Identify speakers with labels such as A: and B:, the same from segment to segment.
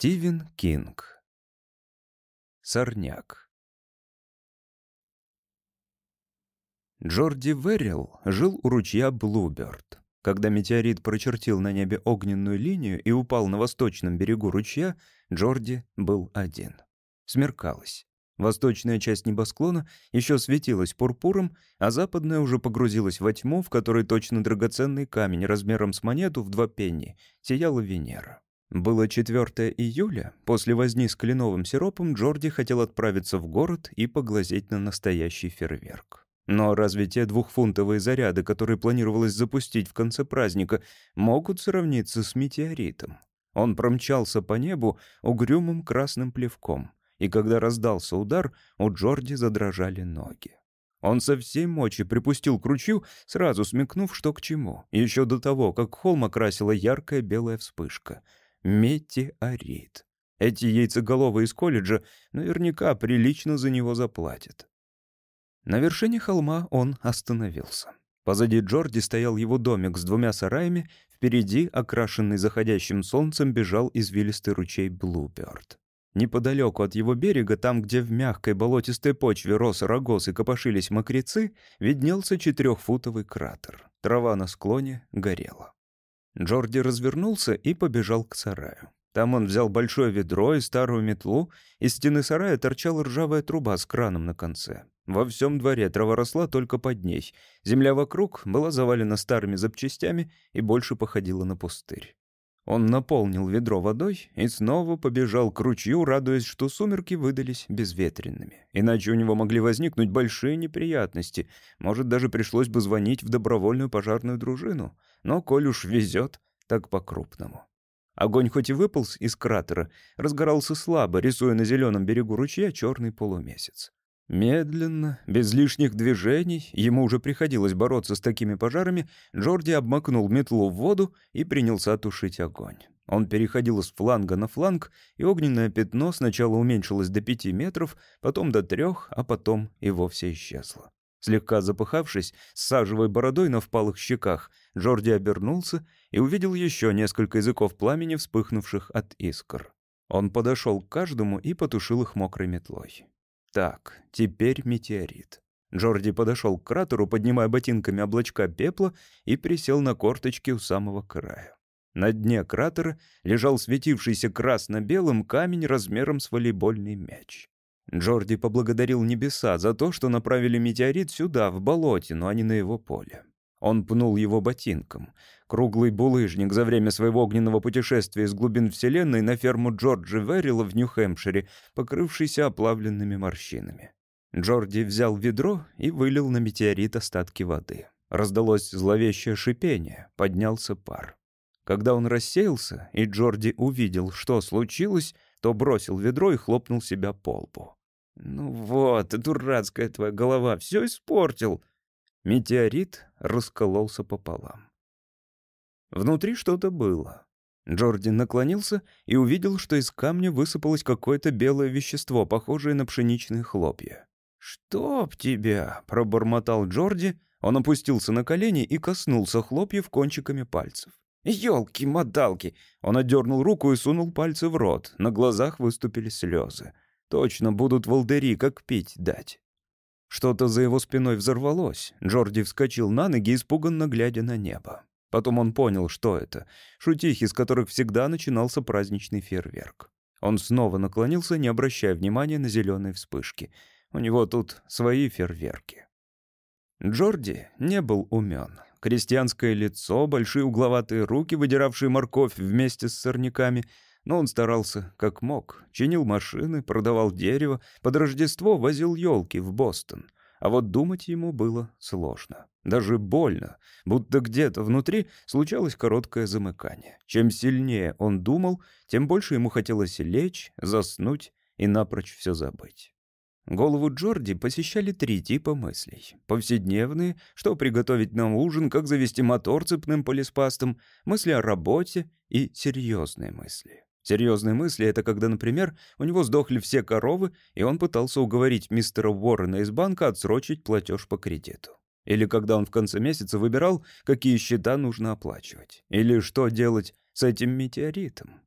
A: Стивен Кинг. Сорняк. Джорди Веррилл жил у ручья Блуберт. Когда метеорит прочертил на небе огненную линию и упал на восточном берегу ручья, Джорди был один. Смеркалось. Восточная часть небосклона еще светилась пурпуром, а западная уже погрузилась во тьму, в которой точно драгоценный камень размером с монету в два пенни сияла Венера. Было 4 июля. После возни с кленовым сиропом Джорди хотел отправиться в город и поглазеть на настоящий фейерверк. Но разве те двухфунтовые заряды, которые планировалось запустить в конце праздника, могут сравниться с метеоритом? Он промчался по небу угрюмым красным плевком, и когда раздался удар, у Джорди задрожали ноги. Он со всей мочи припустил к ручью, сразу смекнув, что к чему, еще до того, как холм окрасила яркая белая вспышка — метеорит. Эти яйцеголовые из колледжа наверняка прилично за него заплатят. На вершине холма он остановился. Позади Джорди стоял его домик с двумя сараями, впереди, окрашенный заходящим солнцем, бежал извилистый ручей Блуберт. Неподалеку от его берега, там, где в мягкой болотистой почве рос рогоз и копошились мокрецы, виднелся четырехфутовый кратер. Трава на склоне горела. Джорди развернулся и побежал к сараю. Там он взял большое ведро и старую метлу, из стены сарая торчала ржавая труба с краном на конце. Во всем дворе трава росла только под ней. Земля вокруг была завалена старыми запчастями и больше походила на пустырь. Он наполнил ведро водой и снова побежал к ручью, радуясь, что сумерки выдались безветренными. Иначе у него могли возникнуть большие неприятности. Может, даже пришлось бы звонить в добровольную пожарную дружину. Но, коль уж везет, так по-крупному. Огонь хоть и выполз из кратера, разгорался слабо, рисуя на зеленом берегу ручья черный полумесяц. Медленно, без лишних движений, ему уже приходилось бороться с такими пожарами, Джорди обмакнул метлу в воду и принялся тушить огонь. Он переходил с фланга на фланг, и огненное пятно сначала уменьшилось до пяти метров, потом до трех, а потом и вовсе исчезло. Слегка запыхавшись, с сажевой бородой на впалых щеках, Джорди обернулся и увидел еще несколько языков пламени, вспыхнувших от искр. Он подошел к каждому и потушил их мокрой метлой. Так, теперь метеорит. Джорди подошел к кратеру, поднимая ботинками облачка пепла, и присел на корточки у самого края. На дне кратера лежал светившийся красно-белым камень размером с волейбольный мяч. Джорди поблагодарил небеса за то, что направили метеорит сюда, в болотину, а не на его поле. Он пнул его ботинком. Круглый булыжник за время своего огненного путешествия из глубин Вселенной на ферму Джорджа Веррила в Нью-Хэмпшире, покрывшийся оплавленными морщинами. Джорди взял ведро и вылил на метеорит остатки воды. Раздалось зловещее шипение, поднялся пар. Когда он рассеялся, и Джорди увидел, что случилось, то бросил ведро и хлопнул себя по лбу. «Ну вот, дурацкая твоя голова, все испортил!» Метеорит раскололся пополам. Внутри что-то было. Джорди наклонился и увидел, что из камня высыпалось какое-то белое вещество, похожее на пшеничные хлопья. «Чтоб тебя!» — пробормотал Джорди. Он опустился на колени и коснулся хлопьев кончиками пальцев. «Елки-моталки!» Он отдернул руку и сунул пальцы в рот. На глазах выступили слезы. «Точно будут волдыри, как пить дать». Что-то за его спиной взорвалось. Джорди вскочил на ноги, испуганно глядя на небо. Потом он понял, что это. Шутихи, с которых всегда начинался праздничный фейерверк. Он снова наклонился, не обращая внимания на зеленые вспышки. У него тут свои фейерверки. Джорди не был умен. Крестьянское лицо, большие угловатые руки, выдиравшие морковь вместе с сорняками — но он старался как мог. Чинил машины, продавал дерево, под Рождество возил елки в Бостон. А вот думать ему было сложно. Даже больно, будто где-то внутри случалось короткое замыкание. Чем сильнее он думал, тем больше ему хотелось лечь, заснуть и напрочь все забыть. Голову Джорди посещали три типа мыслей. Повседневные, что приготовить нам ужин, как завести мотор цепным полиспастом, мысли о работе и серьезные мысли. Серьезные мысли — это когда, например, у него сдохли все коровы, и он пытался уговорить мистера Уоррена из банка отсрочить платеж по кредиту. Или когда он в конце месяца выбирал, какие счета нужно оплачивать. Или что делать с этим метеоритом.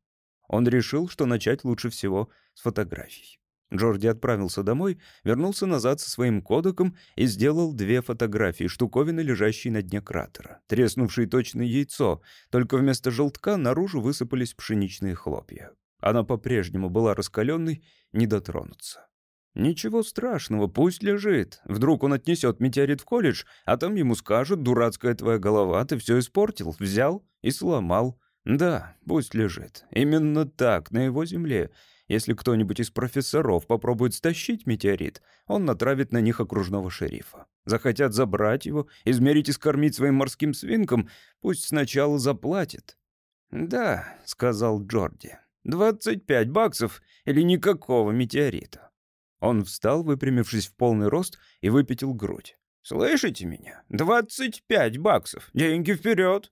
A: Он решил, что начать лучше всего с фотографий. Джорди отправился домой, вернулся назад со своим кодеком и сделал две фотографии штуковины, лежащей на дне кратера. Треснувшее точное яйцо, только вместо желтка наружу высыпались пшеничные хлопья. Она по-прежнему была раскаленной, не дотронуться. Ничего страшного, пусть лежит. Вдруг он отнесет метеорит в колледж, а там ему скажут, дурацкая твоя голова, ты все испортил, взял и сломал. Да, пусть лежит. Именно так, на его земле. Если кто-нибудь из профессоров попробует стащить метеорит, он натравит на них окружного шерифа. Захотят забрать его, измерить и скормить своим морским свинкам, пусть сначала заплатит. «Да», — сказал Джорди, — «двадцать пять баксов или никакого метеорита». Он встал, выпрямившись в полный рост, и выпятил грудь. «Слышите меня? Двадцать пять баксов! Деньги вперед!»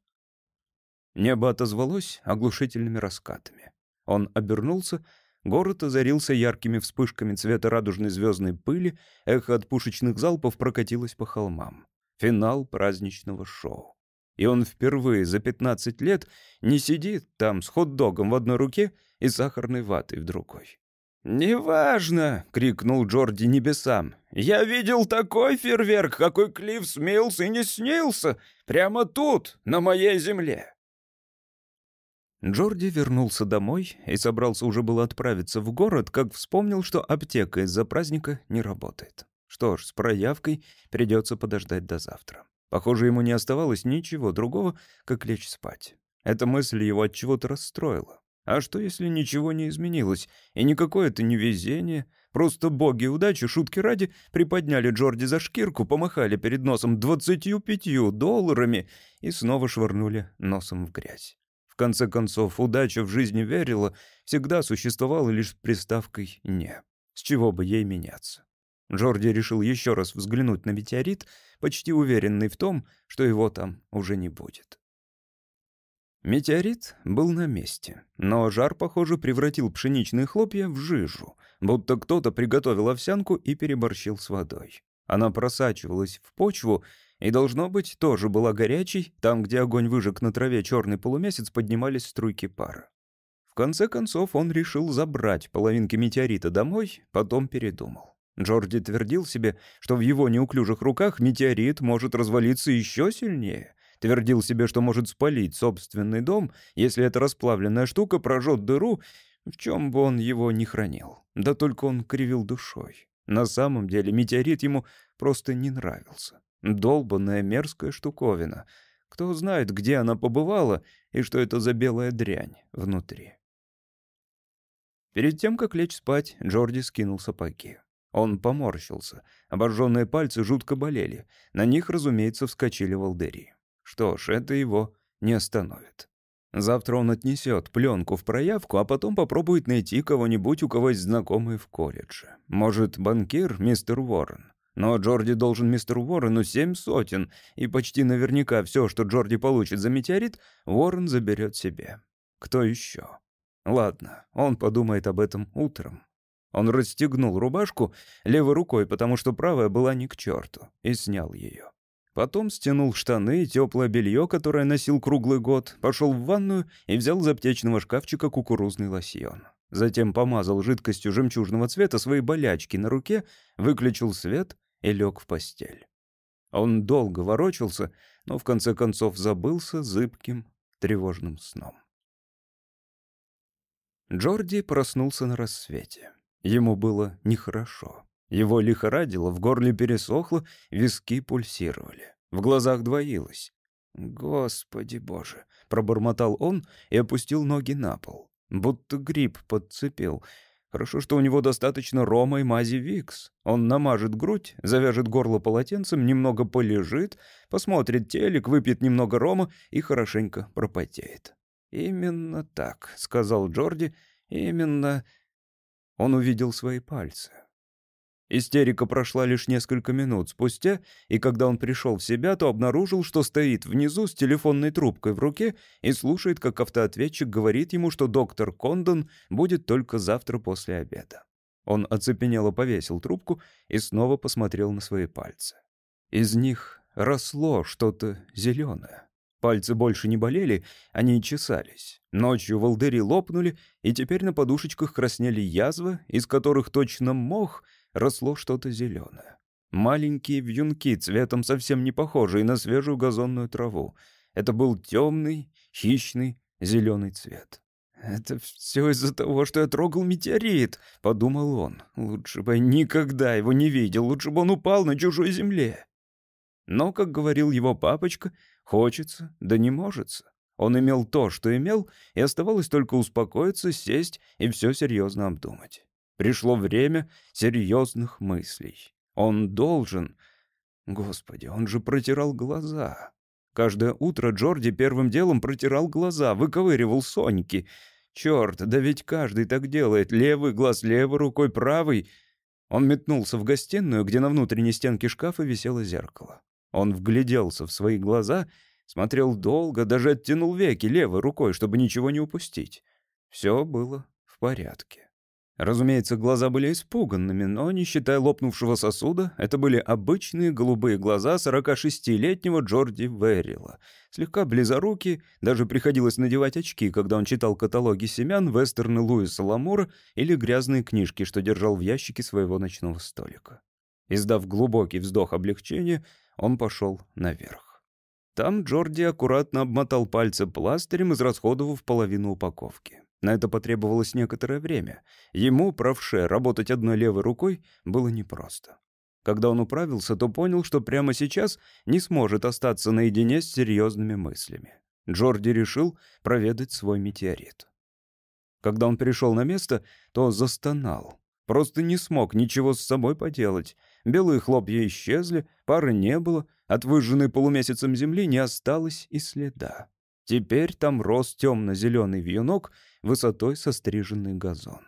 A: Небо отозвалось оглушительными раскатами. Он обернулся, город озарился яркими вспышками цвета радужной звездной пыли, эхо от пушечных залпов прокатилось по холмам. Финал праздничного шоу. И он впервые за 15 лет не сидит там с хот-догом в одной руке и сахарной ватой в другой. «Неважно!» — крикнул Джорди небесам. «Я видел такой фейерверк, какой Клифф Смилс и не снился! Прямо тут, на моей земле!» Джорди вернулся домой и собрался уже было отправиться в город, как вспомнил, что аптека из-за праздника не работает. Что ж, с проявкой придется подождать до завтра. Похоже, ему не оставалось ничего другого, как лечь спать. Эта мысль его от чего-то расстроила. А что, если ничего не изменилось, и никакое это не везение? Просто боги удачи, шутки ради, приподняли Джорди за шкирку, помахали перед носом двадцатью пятью долларами и снова швырнули носом в грязь конце концов, удача в жизни верила, всегда существовала лишь приставкой «не». С чего бы ей меняться? Джорди решил еще раз взглянуть на метеорит, почти уверенный в том, что его там уже не будет. Метеорит был на месте, но жар, похоже, превратил пшеничные хлопья в жижу, будто кто-то приготовил овсянку и переборщил с водой. Она просачивалась в почву и, должно быть, тоже была горячей, там, где огонь выжег на траве черный полумесяц, поднимались струйки пара. В конце концов, он решил забрать половинки метеорита домой, потом передумал. Джорди твердил себе, что в его неуклюжих руках метеорит может развалиться еще сильнее. Твердил себе, что может спалить собственный дом, если эта расплавленная штука прожжет дыру, в чем бы он его ни хранил. Да только он кривил душой. На самом деле метеорит ему просто не нравился. Долбанная мерзкая штуковина. Кто знает, где она побывала и что это за белая дрянь внутри. Перед тем, как лечь спать, Джорди скинул сапоги. Он поморщился. Обожженные пальцы жутко болели. На них, разумеется, вскочили волдыри. Что ж, это его не остановит. Завтра он отнесет пленку в проявку, а потом попробует найти кого-нибудь, у кого есть знакомые в колледже. Может, банкир, мистер Уоррен. Но Джорди должен мистеру Уоррену семь сотен, и почти наверняка все, что Джорди получит за метеорит, Уоррен заберет себе. Кто еще? Ладно, он подумает об этом утром. Он расстегнул рубашку левой рукой, потому что правая была не к черту, и снял ее. Потом стянул штаны, теплое белье, которое носил круглый год, пошел в ванную и взял из аптечного шкафчика кукурузный лосьон. Затем помазал жидкостью жемчужного цвета свои болячки на руке, выключил свет и лег в постель. Он долго ворочался, но в конце концов забылся зыбким, тревожным сном. Джорди проснулся на рассвете. Ему было нехорошо. Его лихорадило, в горле пересохло, виски пульсировали. В глазах двоилось. «Господи боже!» — пробормотал он и опустил ноги на пол. Будто гриб подцепил — Хорошо, что у него достаточно рома и мази Викс. Он намажет грудь, завяжет горло полотенцем, немного полежит, посмотрит телек, выпьет немного рома и хорошенько пропотеет. «Именно так», — сказал Джорди, — «именно...» Он увидел свои пальцы. Истерика прошла лишь несколько минут спустя, и когда он пришел в себя, то обнаружил, что стоит внизу с телефонной трубкой в руке и слушает, как автоответчик говорит ему, что доктор Кондон будет только завтра после обеда. Он оцепенело повесил трубку и снова посмотрел на свои пальцы. Из них росло что-то зеленое. Пальцы больше не болели, они чесались. Ночью волдыри лопнули, и теперь на подушечках краснели язвы, из которых точно мох росло что-то зеленое. Маленькие вьюнки, цветом совсем не похожие на свежую газонную траву. Это был темный, хищный, зеленый цвет. «Это все из-за того, что я трогал метеорит», — подумал он. «Лучше бы я никогда его не видел, лучше бы он упал на чужой земле». Но, как говорил его папочка, хочется, да не может. Он имел то, что имел, и оставалось только успокоиться, сесть и все серьезно обдумать. Пришло время серьезных мыслей. Он должен... Господи, он же протирал глаза. Каждое утро Джорди первым делом протирал глаза, выковыривал Соньки. Черт, да ведь каждый так делает. Левый глаз левой рукой, правый. Он метнулся в гостиную, где на внутренней стенке шкафа висело зеркало. Он вгляделся в свои глаза, смотрел долго, даже оттянул веки левой рукой, чтобы ничего не упустить. Все было в порядке. Разумеется, глаза были испуганными, но, не считая лопнувшего сосуда, это были обычные голубые глаза 46-летнего Джорди Веррила. Слегка близоруки, даже приходилось надевать очки, когда он читал каталоги семян, вестерны Луиса Ламура или грязные книжки, что держал в ящике своего ночного столика. Издав глубокий вздох облегчения, он пошел наверх. Там Джорди аккуратно обмотал пальцы пластырем, израсходовав половину упаковки. На это потребовалось некоторое время. Ему, правше, работать одной левой рукой было непросто. Когда он управился, то понял, что прямо сейчас не сможет остаться наедине с серьезными мыслями. Джорди решил проведать свой метеорит. Когда он пришел на место, то застонал. Просто не смог ничего с собой поделать. Белые хлопья исчезли, пары не было, от выжженной полумесяцем земли не осталось и следа. Теперь там рос темно-зеленый вьюнок высотой со стриженный газон.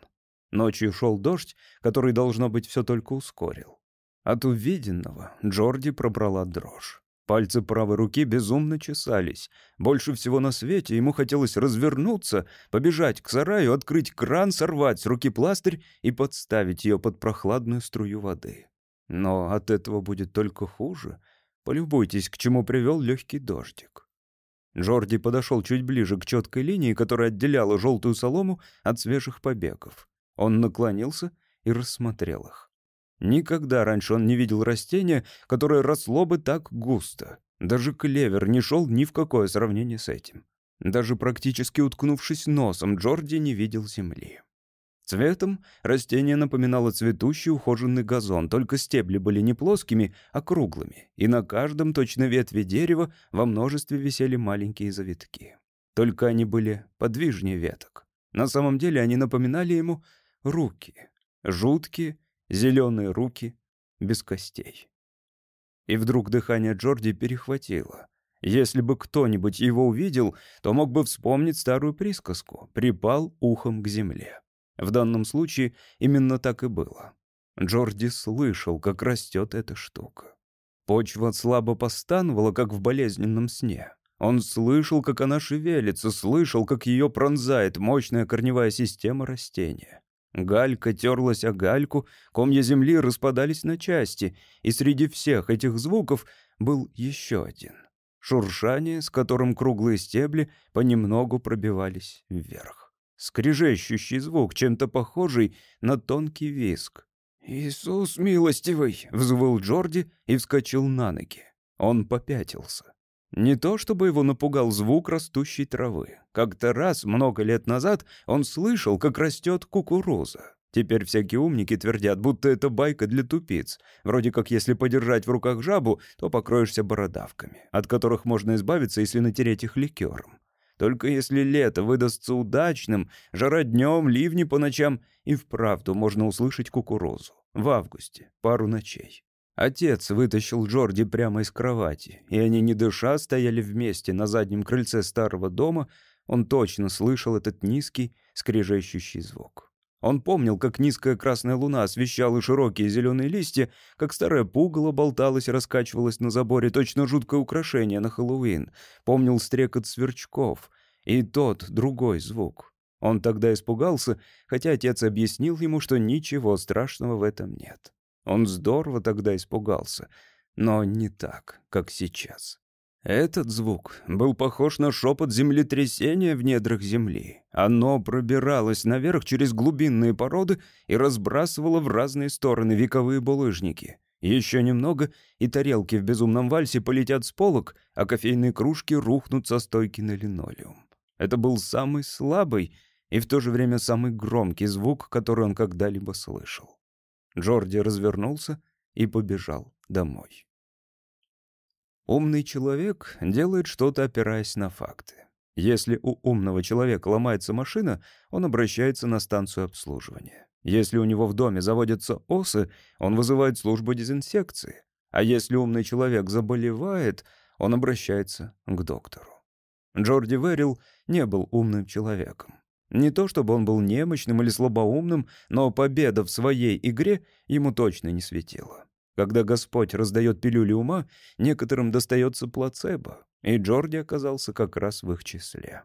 A: Ночью шел дождь, который, должно быть, все только ускорил. От увиденного Джорди пробрала дрожь. Пальцы правой руки безумно чесались. Больше всего на свете ему хотелось развернуться, побежать к сараю, открыть кран, сорвать с руки пластырь и подставить ее под прохладную струю воды. Но от этого будет только хуже. Полюбуйтесь, к чему привел легкий дождик. Джорди подошел чуть ближе к четкой линии, которая отделяла желтую солому от свежих побегов. Он наклонился и рассмотрел их. Никогда раньше он не видел растения, которое росло бы так густо. Даже клевер не шел ни в какое сравнение с этим. Даже практически уткнувшись носом, Джорди не видел земли. Цветом растение напоминало цветущий ухоженный газон, только стебли были не плоскими, а круглыми, и на каждом точно ветви дерева во множестве висели маленькие завитки. Только они были подвижнее веток. На самом деле они напоминали ему руки. Жуткие, зеленые руки, без костей. И вдруг дыхание Джорди перехватило. Если бы кто-нибудь его увидел, то мог бы вспомнить старую присказку «припал ухом к земле». В данном случае именно так и было. Джорди слышал, как растет эта штука. Почва слабо постановала, как в болезненном сне. Он слышал, как она шевелится, слышал, как ее пронзает мощная корневая система растения. Галька терлась о гальку, комья земли распадались на части, и среди всех этих звуков был еще один. Шуршание, с которым круглые стебли понемногу пробивались вверх скрежещущий звук, чем-то похожий на тонкий виск. «Иисус милостивый!» — взвыл Джорди и вскочил на ноги. Он попятился. Не то чтобы его напугал звук растущей травы. Как-то раз, много лет назад, он слышал, как растет кукуруза. Теперь всякие умники твердят, будто это байка для тупиц. Вроде как если подержать в руках жабу, то покроешься бородавками, от которых можно избавиться, если натереть их ликером. Только если лето выдастся удачным, жара днем, ливни по ночам, и вправду можно услышать кукурузу. В августе, пару ночей. Отец вытащил Джорди прямо из кровати, и они, не дыша, стояли вместе на заднем крыльце старого дома. Он точно слышал этот низкий, скрежещущий звук. Он помнил, как низкая красная луна освещала широкие зеленые листья, как старая пугало болталась и раскачивалась на заборе, точно жуткое украшение на Хэллоуин. Помнил стрекот сверчков и тот другой звук. Он тогда испугался, хотя отец объяснил ему, что ничего страшного в этом нет. Он здорово тогда испугался, но не так, как сейчас. Этот звук был похож на шепот землетрясения в недрах земли. Оно пробиралось наверх через глубинные породы и разбрасывало в разные стороны вековые булыжники. Еще немного, и тарелки в безумном вальсе полетят с полок, а кофейные кружки рухнут со стойки на линолеум. Это был самый слабый и в то же время самый громкий звук, который он когда-либо слышал. Джорди развернулся и побежал домой. Умный человек делает что-то, опираясь на факты. Если у умного человека ломается машина, он обращается на станцию обслуживания. Если у него в доме заводятся осы, он вызывает службу дезинсекции. А если умный человек заболевает, он обращается к доктору. Джорди Веррил не был умным человеком. Не то чтобы он был немощным или слабоумным, но победа в своей игре ему точно не светила. Когда Господь раздает пилюли ума, некоторым достается плацебо, и Джорди оказался как раз в их числе.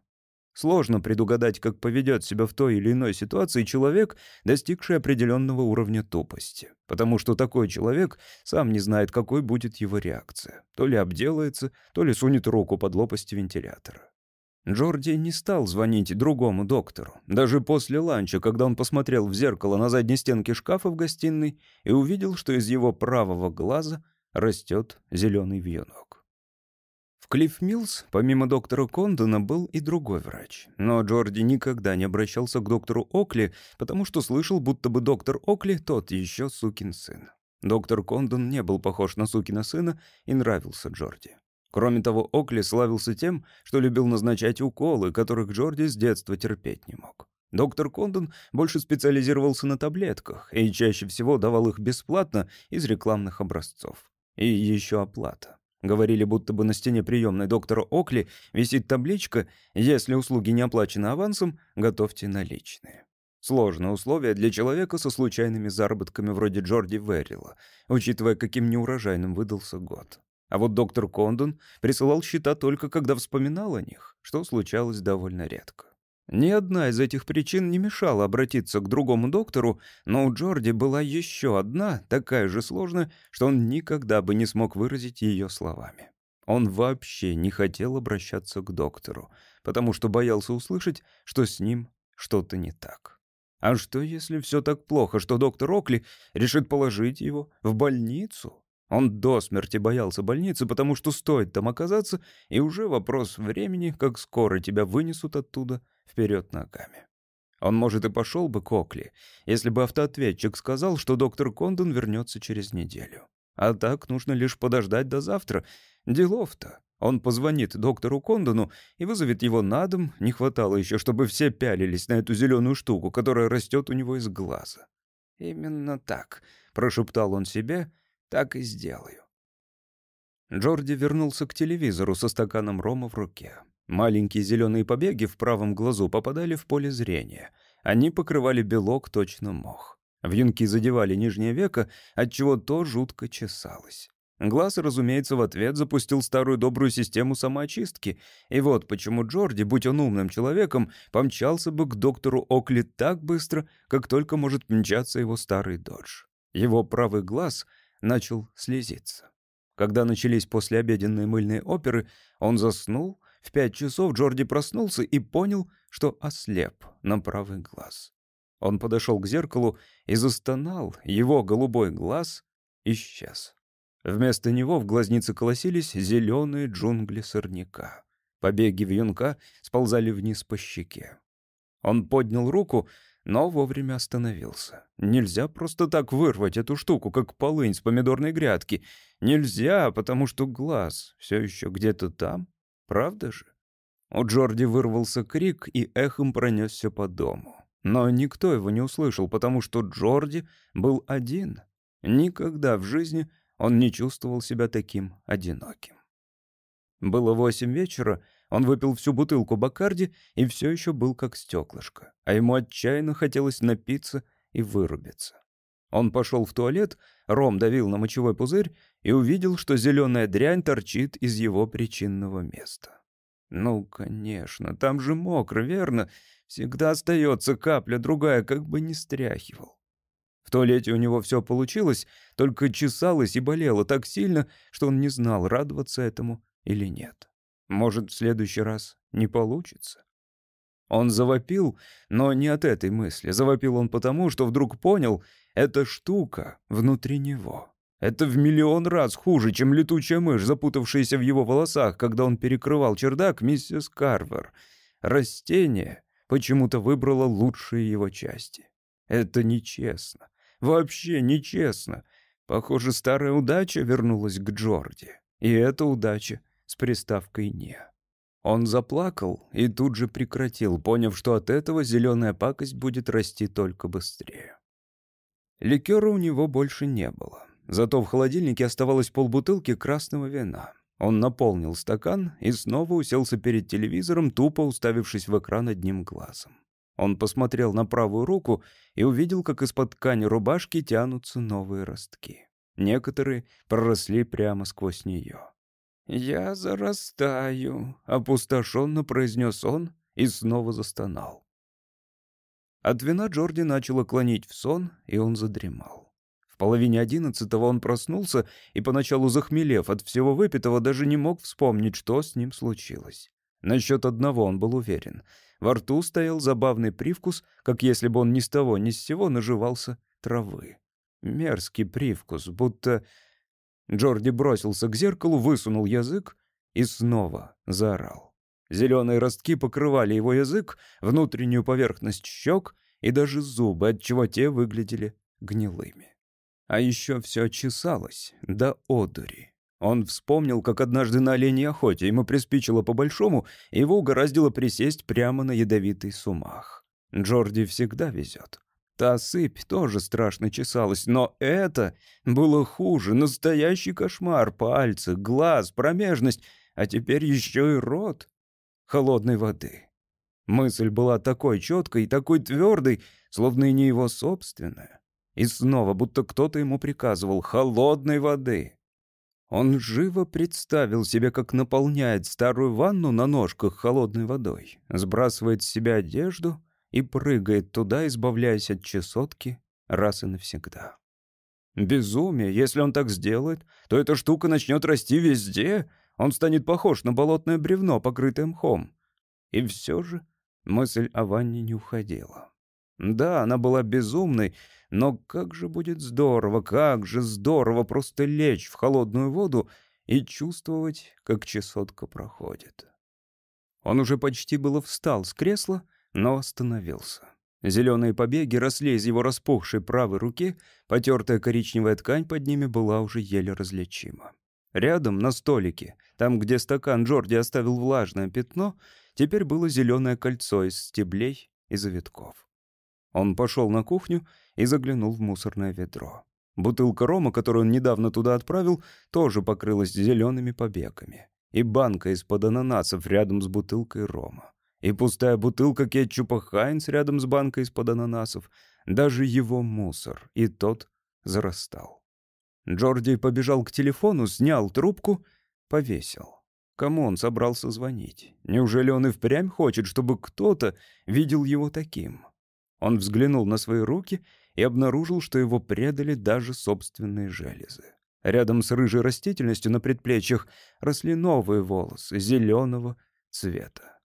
A: Сложно предугадать, как поведет себя в той или иной ситуации человек, достигший определенного уровня тупости. Потому что такой человек сам не знает, какой будет его реакция. То ли обделается, то ли сунет руку под лопасти вентилятора. Джорди не стал звонить другому доктору. Даже после ланча, когда он посмотрел в зеркало на задней стенке шкафа в гостиной и увидел, что из его правого глаза растет зеленый вьюнок. В Клифф Миллс, помимо доктора Кондона, был и другой врач. Но Джорди никогда не обращался к доктору Окли, потому что слышал, будто бы доктор Окли тот еще сукин сын. Доктор Кондон не был похож на сукина сына и нравился Джорди. Кроме того, Окли славился тем, что любил назначать уколы, которых Джорди с детства терпеть не мог. Доктор Кондон больше специализировался на таблетках и чаще всего давал их бесплатно из рекламных образцов. И еще оплата. Говорили, будто бы на стене приемной доктора Окли висит табличка «Если услуги не оплачены авансом, готовьте наличные». Сложное условие для человека со случайными заработками вроде Джорди Веррила, учитывая, каким неурожайным выдался год. А вот доктор Кондон присылал счета только когда вспоминал о них, что случалось довольно редко. Ни одна из этих причин не мешала обратиться к другому доктору, но у Джорди была еще одна, такая же сложная, что он никогда бы не смог выразить ее словами. Он вообще не хотел обращаться к доктору, потому что боялся услышать, что с ним что-то не так. А что, если все так плохо, что доктор Окли решит положить его в больницу? Он до смерти боялся больницы, потому что стоит там оказаться, и уже вопрос времени, как скоро тебя вынесут оттуда вперед ногами. Он, может, и пошел бы к Окли, если бы автоответчик сказал, что доктор Кондон вернется через неделю. А так нужно лишь подождать до завтра. Делов-то. Он позвонит доктору Кондону и вызовет его на дом. Не хватало еще, чтобы все пялились на эту зеленую штуку, которая растет у него из глаза. «Именно так», — прошептал он себе, так и сделаю. Джорди вернулся к телевизору со стаканом рома в руке. Маленькие зеленые побеги в правом глазу попадали в поле зрения. Они покрывали белок точно мох. Вьюнки задевали нижнее веко, отчего то жутко чесалось. Глаз, разумеется, в ответ запустил старую добрую систему самоочистки. И вот почему Джорди, будь он умным человеком, помчался бы к доктору Окли так быстро, как только может мчаться его старый додж. Его правый глаз начал слезиться. Когда начались послеобеденные мыльные оперы, он заснул. В пять часов Джорди проснулся и понял, что ослеп на правый глаз. Он подошел к зеркалу и застонал. Его голубой глаз исчез. Вместо него в глазнице колосились зеленые джунгли сорняка. Побеги вьюнка сползали вниз по щеке. Он поднял руку, но вовремя остановился. Нельзя просто так вырвать эту штуку, как полынь с помидорной грядки. Нельзя, потому что глаз все еще где-то там. Правда же? У Джорди вырвался крик и эхом пронесся по дому. Но никто его не услышал, потому что Джорди был один. Никогда в жизни он не чувствовал себя таким одиноким. Было восемь вечера, он выпил всю бутылку Бакарди и все еще был как стеклышко, а ему отчаянно хотелось напиться и вырубиться. Он пошел в туалет, Ром давил на мочевой пузырь и увидел, что зеленая дрянь торчит из его причинного места. Ну, конечно, там же мокро, верно? Всегда остается капля другая, как бы не стряхивал. В туалете у него все получилось, только чесалось и болело так сильно, что он не знал, радоваться этому или нет. Может, в следующий раз не получится. Он завопил, но не от этой мысли. Завопил он потому, что вдруг понял, эта штука внутри него. Это в миллион раз хуже, чем летучая мышь, запутавшаяся в его волосах, когда он перекрывал чердак миссис Карвер. Растение почему-то выбрало лучшие его части. Это нечестно. Вообще нечестно. Похоже, старая удача вернулась к Джорди. И эта удача с приставкой «не». Он заплакал и тут же прекратил, поняв, что от этого зеленая пакость будет расти только быстрее. Ликера у него больше не было. Зато в холодильнике оставалось полбутылки красного вина. Он наполнил стакан и снова уселся перед телевизором, тупо уставившись в экран одним глазом. Он посмотрел на правую руку и увидел, как из-под ткани рубашки тянутся новые ростки. Некоторые проросли прямо сквозь нее. «Я зарастаю», — опустошенно произнес он и снова застонал. От вина Джорди начало клонить в сон, и он задремал. В половине одиннадцатого он проснулся и, поначалу захмелев от всего выпитого, даже не мог вспомнить, что с ним случилось. Насчет одного он был уверен. Во рту стоял забавный привкус, как если бы он ни с того ни с сего наживался травы. Мерзкий привкус, будто Джорди бросился к зеркалу, высунул язык и снова заорал. Зеленые ростки покрывали его язык, внутреннюю поверхность щек и даже зубы, отчего те выглядели гнилыми. А еще все чесалось до одури. Он вспомнил, как однажды на оленей охоте ему приспичило по-большому, и его угораздило присесть прямо на ядовитый сумах. Джорди всегда везет. Та сыпь тоже страшно чесалась, но это было хуже. Настоящий кошмар. Пальцы, глаз, промежность, а теперь еще и рот холодной воды. Мысль была такой четкой и такой твердой, словно и не его собственная. И снова, будто кто-то ему приказывал, холодной воды. Он живо представил себе, как наполняет старую ванну на ножках холодной водой, сбрасывает с себя одежду — и прыгает туда, избавляясь от чесотки раз и навсегда. Безумие. Если он так сделает, то эта штука начнет расти везде. Он станет похож на болотное бревно, покрытое мхом. И все же мысль о ванне не уходила. Да, она была безумной, но как же будет здорово, как же здорово просто лечь в холодную воду и чувствовать, как чесотка проходит. Он уже почти было встал с кресла, но остановился. Зеленые побеги росли из его распухшей правой руки, потертая коричневая ткань под ними была уже еле различима. Рядом, на столике, там, где стакан Джорди оставил влажное пятно, теперь было зеленое кольцо из стеблей и завитков. Он пошел на кухню и заглянул в мусорное ведро. Бутылка рома, которую он недавно туда отправил, тоже покрылась зелеными побегами. И банка из-под ананасов рядом с бутылкой рома и пустая бутылка кетчупа Хайнс рядом с банкой из-под ананасов, даже его мусор, и тот зарастал. Джорди побежал к телефону, снял трубку, повесил. Кому он собрался звонить? Неужели он и впрямь хочет, чтобы кто-то видел его таким? Он взглянул на свои руки и обнаружил, что его предали даже собственные железы. Рядом с рыжей растительностью на предплечьях росли новые волосы зеленого цвета.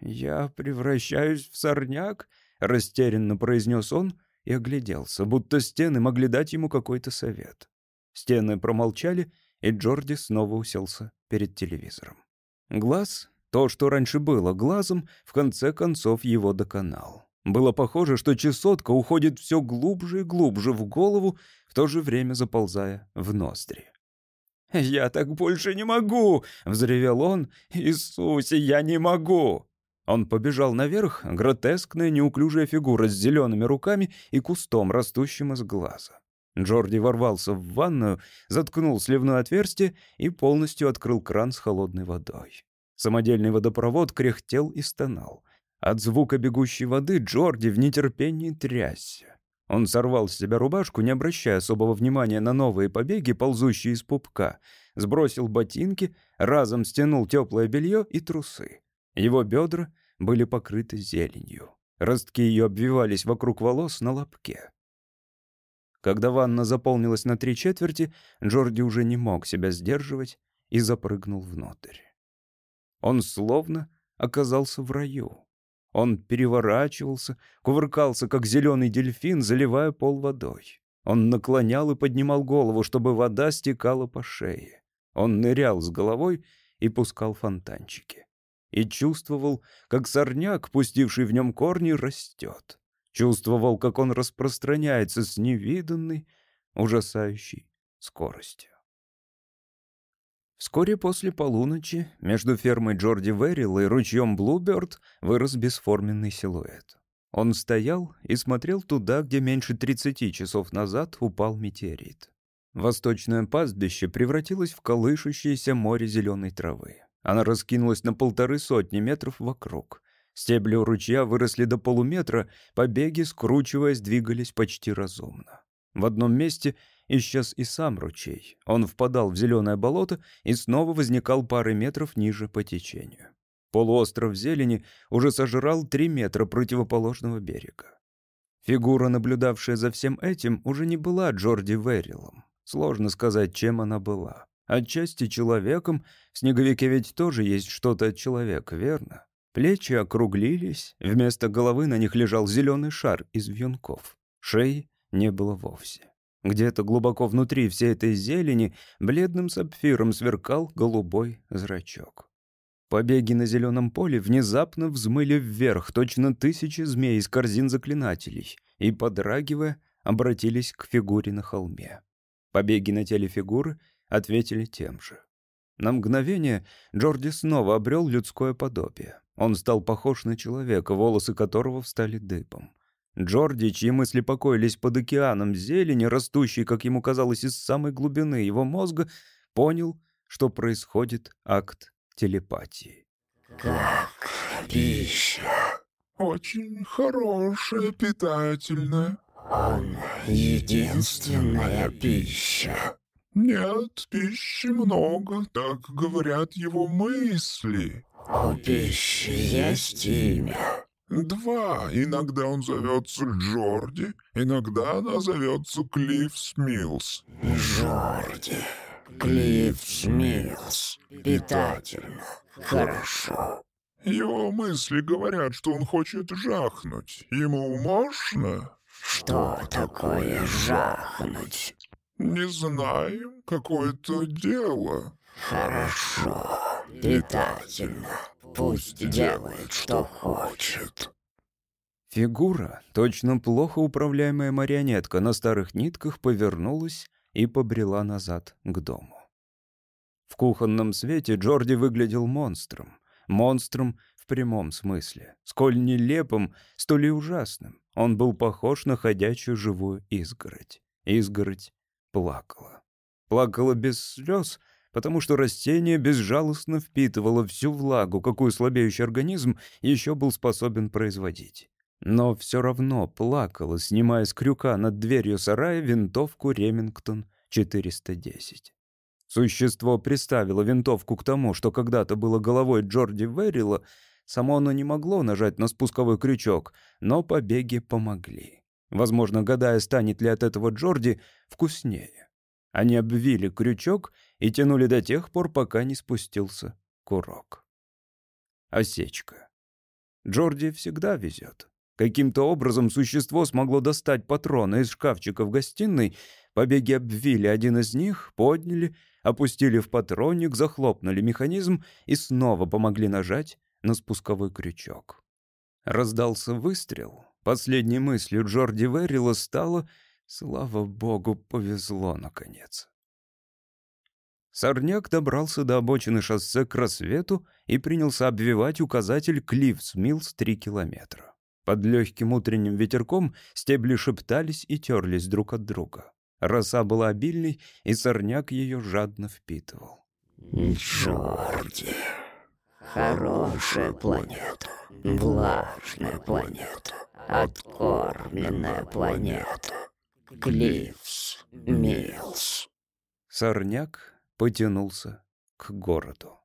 A: «Я превращаюсь в сорняк?» — растерянно произнес он и огляделся, будто стены могли дать ему какой-то совет. Стены промолчали, и Джорди снова уселся перед телевизором. Глаз, то, что раньше было глазом, в конце концов его доконал. Было похоже, что чесотка уходит все глубже и глубже в голову, в то же время заползая в ноздри. «Я так больше не могу!» — взревел он. «Иисусе, я не могу!» Он побежал наверх, гротескная неуклюжая фигура с зелеными руками и кустом, растущим из глаза. Джорди ворвался в ванную, заткнул сливное отверстие и полностью открыл кран с холодной водой. Самодельный водопровод кряхтел и стонал. От звука бегущей воды Джорди в нетерпении трясся. Он сорвал с себя рубашку, не обращая особого внимания на новые побеги, ползущие из пупка, сбросил ботинки, разом стянул теплое белье и трусы. Его бедра были покрыты зеленью. Ростки ее обвивались вокруг волос на лобке. Когда ванна заполнилась на три четверти, Джорди уже не мог себя сдерживать и запрыгнул внутрь. Он словно оказался в раю. Он переворачивался, кувыркался, как зеленый дельфин, заливая пол водой. Он наклонял и поднимал голову, чтобы вода стекала по шее. Он нырял с головой и пускал фонтанчики. И чувствовал, как сорняк, пустивший в нем корни, растет. Чувствовал, как он распространяется с невиданной, ужасающей скоростью. Вскоре после полуночи между фермой Джорди Веррилла и ручьем Блуберт вырос бесформенный силуэт. Он стоял и смотрел туда, где меньше 30 часов назад упал метеорит. Восточное пастбище превратилось в колышущееся море зеленой травы. Она раскинулась на полторы сотни метров вокруг. Стебли у ручья выросли до полуметра, побеги, скручиваясь, двигались почти разумно. В одном месте исчез и сам ручей. Он впадал в зеленое болото и снова возникал пары метров ниже по течению. Полуостров зелени уже сожрал три метра противоположного берега. Фигура, наблюдавшая за всем этим, уже не была Джорди Веррилом. Сложно сказать, чем она была. Отчасти человеком, в снеговике ведь тоже есть что-то от человека, верно? Плечи округлились, вместо головы на них лежал зеленый шар из вьюнков. Шеи не было вовсе. Где-то глубоко внутри всей этой зелени бледным сапфиром сверкал голубой зрачок. Побеги на зеленом поле внезапно взмыли вверх, точно тысячи змей из корзин заклинателей, и, подрагивая, обратились к фигуре на холме. Побеги на теле фигуры ответили тем же. На мгновение Джорди снова обрел людское подобие. Он стал похож на человека, волосы которого встали дыбом. Джорди, чьи мысли покоились под океаном зелени, растущей, как ему казалось, из самой глубины его мозга, понял, что происходит акт телепатии.
B: «Как пища. Очень хорошая, питательная. Он единственная пища. Нет, пищи много, так говорят его мысли. У пищи есть имя». Два. Иногда он зовется Джорди, иногда она зовется Клифф Смилс. Джорди, Клифф Смилс. Питательно. Хорошо. Его мысли говорят, что он хочет жахнуть. Ему можно? Что такое жахнуть? Не знаем. Какое-то дело. Хорошо. Питательно. Пусть делает, что хочет.
A: Фигура, точно плохо управляемая марионетка, на старых нитках повернулась и побрела назад к дому. В кухонном свете Джорди выглядел монстром. Монстром в прямом смысле. Сколь нелепым, столь и ужасным. Он был похож на ходячую живую изгородь. Изгородь плакала. Плакала без слез, потому что растение безжалостно впитывало всю влагу, какую слабеющий организм еще был способен производить. Но все равно плакала, снимая с крюка над дверью сарая винтовку «Ремингтон 410». Существо приставило винтовку к тому, что когда-то было головой Джорди Веррила, само оно не могло нажать на спусковой крючок, но побеги помогли. Возможно, гадая, станет ли от этого Джорди вкуснее. Они обвили крючок и тянули до тех пор, пока не спустился курок. Осечка. Джорди всегда везет. Каким-то образом существо смогло достать патроны из шкафчика в гостиной, побеги обвили один из них, подняли, опустили в патронник, захлопнули механизм и снова помогли нажать на спусковой крючок. Раздался выстрел. Последней мыслью Джорди Веррила стало «Слава богу, повезло, наконец». Сорняк добрался до обочины шоссе к рассвету и принялся обвивать указатель Клиффс Миллс три километра. Под легким утренним ветерком стебли шептались и терлись друг от друга. Роса была обильной, и сорняк ее жадно впитывал.
B: «Джорди, хорошая планета, влажная планета, откормленная планета, Клиффс Миллс».
A: Сорняк потянулся к городу.